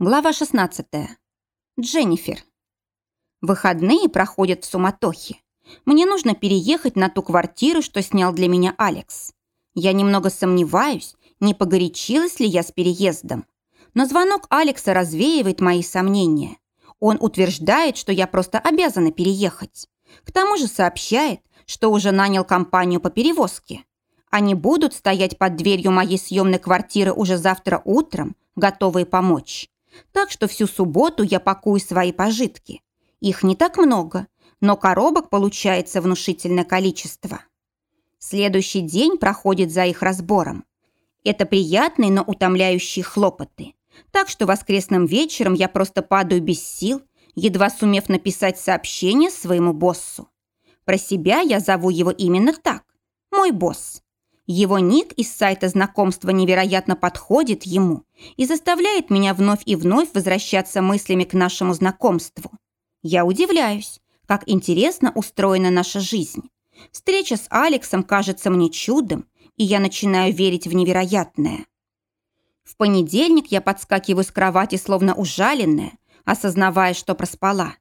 Глава 16. Дженнифер. Выходные проходят в суматохе. Мне нужно переехать на ту квартиру, что снял для меня Алекс. Я немного сомневаюсь, не погорячилась ли я с переездом. Но звонок Алекса развеивает мои сомнения. Он утверждает, что я просто обязана переехать. К тому же сообщает, что уже нанял компанию по перевозке. Они будут стоять под дверью моей съемной квартиры уже завтра утром, готовые помочь. Так что всю субботу я пакую свои пожитки. Их не так много, но коробок получается внушительное количество. Следующий день проходит за их разбором. Это приятные, но утомляющие хлопоты. Так что воскресным вечером я просто падаю без сил, едва сумев написать сообщение своему боссу. Про себя я зову его именно так. Мой босс. Его ник из сайта знакомства невероятно подходит ему и заставляет меня вновь и вновь возвращаться мыслями к нашему знакомству. Я удивляюсь, как интересно устроена наша жизнь. Встреча с Алексом кажется мне чудом, и я начинаю верить в невероятное. В понедельник я подскакиваю с кровати, словно ужаленная, осознавая, что проспала.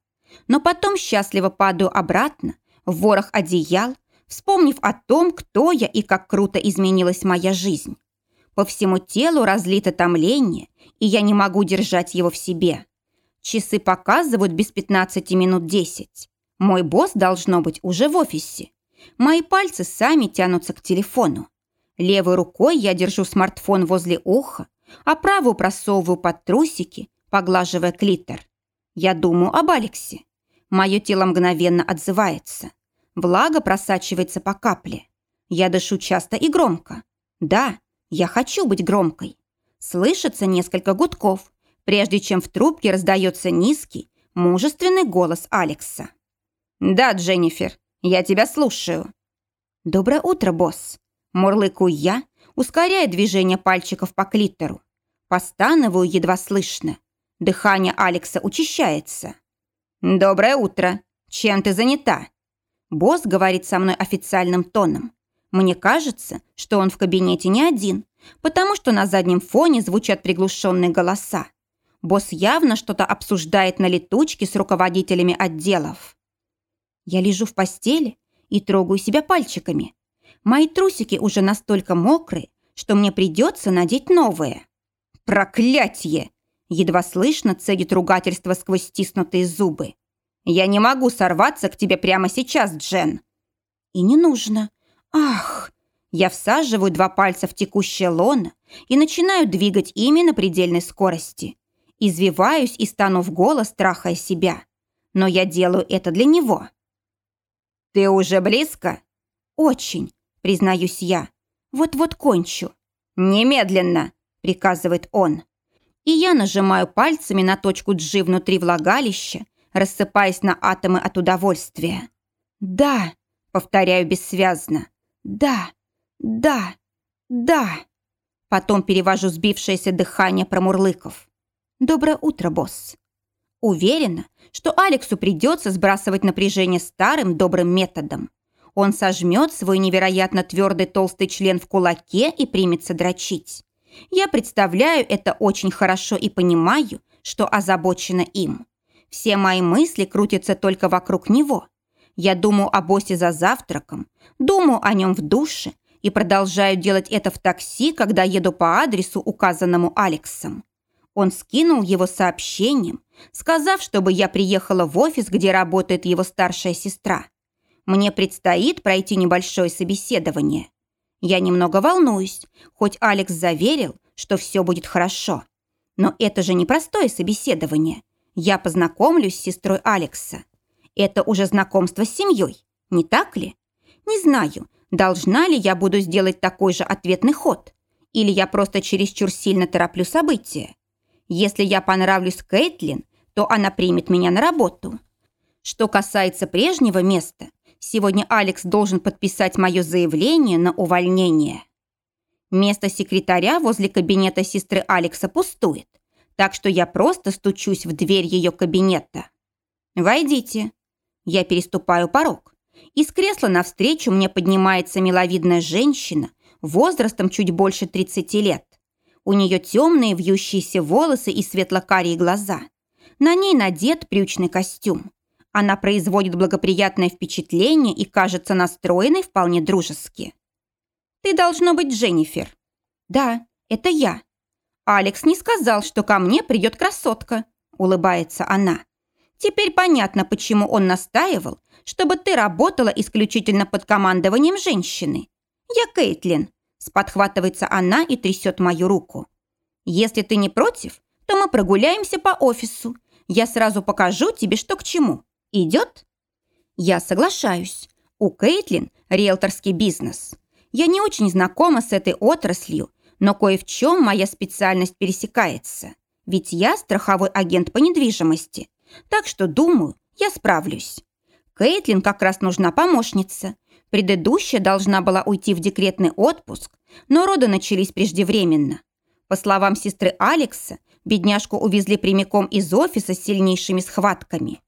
Но потом счастливо падаю обратно, в ворох одеял, вспомнив о том, кто я и как круто изменилась моя жизнь. По всему телу разлито томление, и я не могу держать его в себе. Часы показывают без 15 минут 10. Мой босс должно быть уже в офисе. Мои пальцы сами тянутся к телефону. Левой рукой я держу смартфон возле уха, а правую просовываю под трусики, поглаживая клитор. Я думаю об Алексе. Мое тело мгновенно отзывается. Влага просачивается по капле. Я дышу часто и громко. Да, я хочу быть громкой. Слышится несколько гудков, прежде чем в трубке раздается низкий, мужественный голос Алекса. «Да, Дженнифер, я тебя слушаю». «Доброе утро, босс». Мурлыкаю я, ускоряя движение пальчиков по клитору. Постанываю едва слышно. Дыхание Алекса учащается. «Доброе утро. Чем ты занята?» Босс говорит со мной официальным тоном. Мне кажется, что он в кабинете не один, потому что на заднем фоне звучат приглушенные голоса. Босс явно что-то обсуждает на летучке с руководителями отделов. Я лежу в постели и трогаю себя пальчиками. Мои трусики уже настолько мокрые, что мне придется надеть новые. «Проклятье!» Едва слышно цедит ругательство сквозь стиснутые зубы. Я не могу сорваться к тебе прямо сейчас, Джен. И не нужно. Ах! Я всаживаю два пальца в текущее лоно и начинаю двигать ими на предельной скорости. Извиваюсь и стану в голос, трахая себя. Но я делаю это для него. «Ты уже близко?» «Очень», признаюсь я. «Вот-вот кончу». «Немедленно», приказывает он. И я нажимаю пальцами на точку G внутри влагалища рассыпаясь на атомы от удовольствия. «Да», — повторяю бессвязно, «да, да, да». Потом перевожу сбившееся дыхание промурлыков. «Доброе утро, босс». Уверена, что Алексу придется сбрасывать напряжение старым добрым методом. Он сожмет свой невероятно твердый толстый член в кулаке и примется дрочить. Я представляю это очень хорошо и понимаю, что озабочена им. Все мои мысли крутятся только вокруг него. Я думаю о боссе за завтраком, думаю о нем в душе и продолжаю делать это в такси, когда еду по адресу, указанному Алексом. Он скинул его сообщением, сказав, чтобы я приехала в офис, где работает его старшая сестра. Мне предстоит пройти небольшое собеседование. Я немного волнуюсь, хоть Алекс заверил, что все будет хорошо. Но это же непростое собеседование. Я познакомлюсь с сестрой Алекса. Это уже знакомство с семьей, не так ли? Не знаю, должна ли я буду сделать такой же ответный ход. Или я просто чересчур сильно тороплю события. Если я понравлюсь Кейтлин, то она примет меня на работу. Что касается прежнего места, сегодня Алекс должен подписать мое заявление на увольнение. Место секретаря возле кабинета сестры Алекса пустует так что я просто стучусь в дверь ее кабинета. «Войдите». Я переступаю порог. Из кресла навстречу мне поднимается миловидная женщина возрастом чуть больше 30 лет. У нее темные вьющиеся волосы и светло-карие глаза. На ней надет брючный костюм. Она производит благоприятное впечатление и кажется настроенной вполне дружески. «Ты должно быть Дженнифер». «Да, это я». «Алекс не сказал, что ко мне придет красотка», – улыбается она. «Теперь понятно, почему он настаивал, чтобы ты работала исключительно под командованием женщины. Я Кейтлин, Сподхватывается она и трясет мою руку. «Если ты не против, то мы прогуляемся по офису. Я сразу покажу тебе, что к чему. Идет?» Я соглашаюсь. У Кейтлин риэлторский бизнес. Я не очень знакома с этой отраслью, но кое в чем моя специальность пересекается. Ведь я страховой агент по недвижимости. Так что, думаю, я справлюсь. Кейтлин как раз нужна помощница. Предыдущая должна была уйти в декретный отпуск, но роды начались преждевременно. По словам сестры Алекса, бедняжку увезли прямиком из офиса с сильнейшими схватками.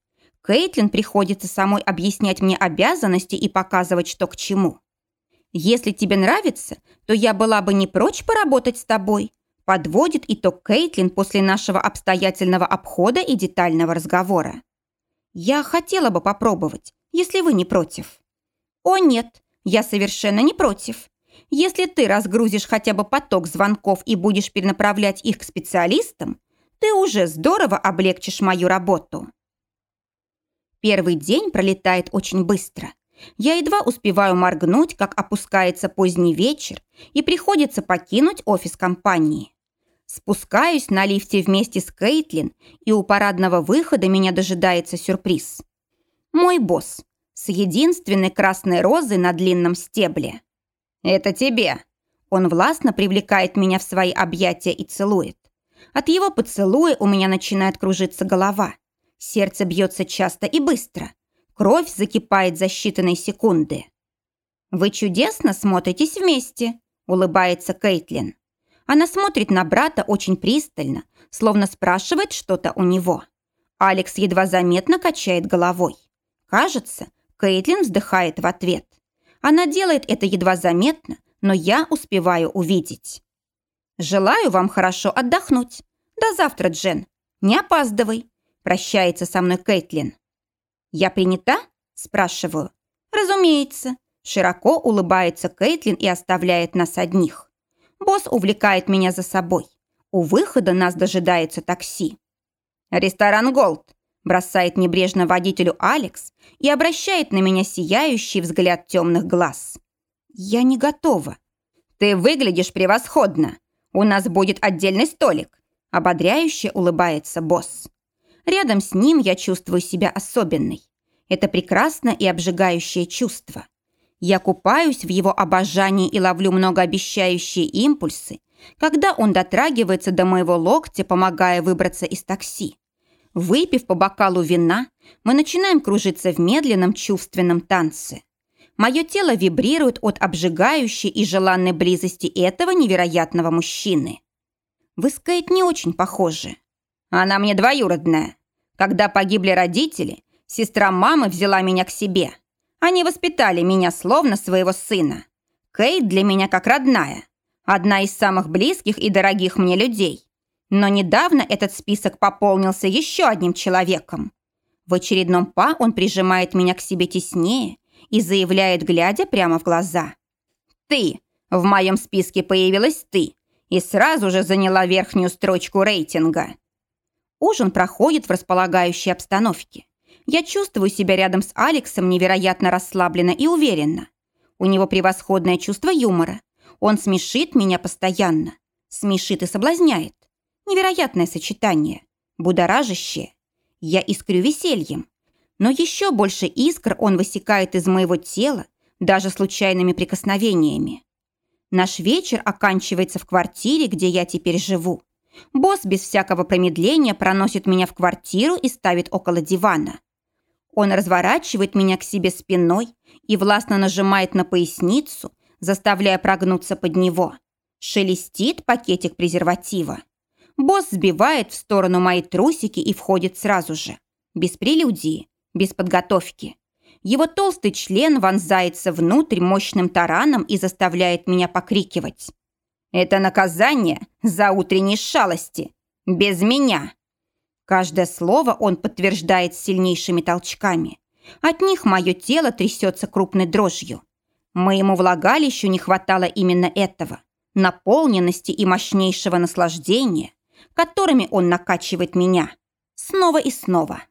Кейтлин приходится самой объяснять мне обязанности и показывать, что к чему. «Если тебе нравится, то я была бы не прочь поработать с тобой», подводит итог Кейтлин после нашего обстоятельного обхода и детального разговора. «Я хотела бы попробовать, если вы не против». «О нет, я совершенно не против. Если ты разгрузишь хотя бы поток звонков и будешь перенаправлять их к специалистам, ты уже здорово облегчишь мою работу. Первый день пролетает очень быстро. Я едва успеваю моргнуть, как опускается поздний вечер, и приходится покинуть офис компании. Спускаюсь на лифте вместе с Кейтлин, и у парадного выхода меня дожидается сюрприз. Мой босс с единственной красной розой на длинном стебле. «Это тебе!» Он властно привлекает меня в свои объятия и целует. От его поцелуя у меня начинает кружиться голова. Сердце бьется часто и быстро. Кровь закипает за считанные секунды. «Вы чудесно смотритесь вместе», — улыбается Кейтлин. Она смотрит на брата очень пристально, словно спрашивает что-то у него. Алекс едва заметно качает головой. Кажется, Кейтлин вздыхает в ответ. Она делает это едва заметно, но я успеваю увидеть. «Желаю вам хорошо отдохнуть. До завтра, Джен. Не опаздывай», – прощается со мной Кейтлин. «Я принята?» – спрашиваю. «Разумеется». Широко улыбается Кейтлин и оставляет нас одних. Босс увлекает меня за собой. У выхода нас дожидается такси. «Ресторан Голд», бросает небрежно водителю Алекс и обращает на меня сияющий взгляд темных глаз. Я не готова. Ты выглядишь превосходно. У нас будет отдельный столик. Ободряюще улыбается босс. Рядом с ним я чувствую себя особенной. Это прекрасное и обжигающее чувство. Я купаюсь в его обожании и ловлю многообещающие импульсы, когда он дотрагивается до моего локтя, помогая выбраться из такси. Выпив по бокалу вина, мы начинаем кружиться в медленном чувственном танце. Мое тело вибрирует от обжигающей и желанной близости этого невероятного мужчины. Вы с не очень похожи. Она мне двоюродная. Когда погибли родители, сестра мамы взяла меня к себе. Они воспитали меня словно своего сына. Кейт для меня как родная. Одна из самых близких и дорогих мне людей. Но недавно этот список пополнился еще одним человеком. В очередном па он прижимает меня к себе теснее и заявляет, глядя прямо в глаза. «Ты! В моем списке появилась ты!» и сразу же заняла верхнюю строчку рейтинга. Ужин проходит в располагающей обстановке. Я чувствую себя рядом с Алексом невероятно расслабленно и уверенно. У него превосходное чувство юмора. Он смешит меня постоянно. Смешит и соблазняет. Невероятное сочетание, будоражащее. Я искрю весельем. Но еще больше искр он высекает из моего тела, даже случайными прикосновениями. Наш вечер оканчивается в квартире, где я теперь живу. Босс без всякого промедления проносит меня в квартиру и ставит около дивана. Он разворачивает меня к себе спиной и властно нажимает на поясницу, заставляя прогнуться под него. Шелестит пакетик презерватива. Босс сбивает в сторону мои трусики и входит сразу же. Без прелюдии, без подготовки. Его толстый член вонзается внутрь мощным тараном и заставляет меня покрикивать. Это наказание за утренние шалости. Без меня. Каждое слово он подтверждает сильнейшими толчками. От них мое тело трясется крупной дрожью. Моему влагалищу не хватало именно этого. Наполненности и мощнейшего наслаждения, которыми он накачивает меня. Снова и снова.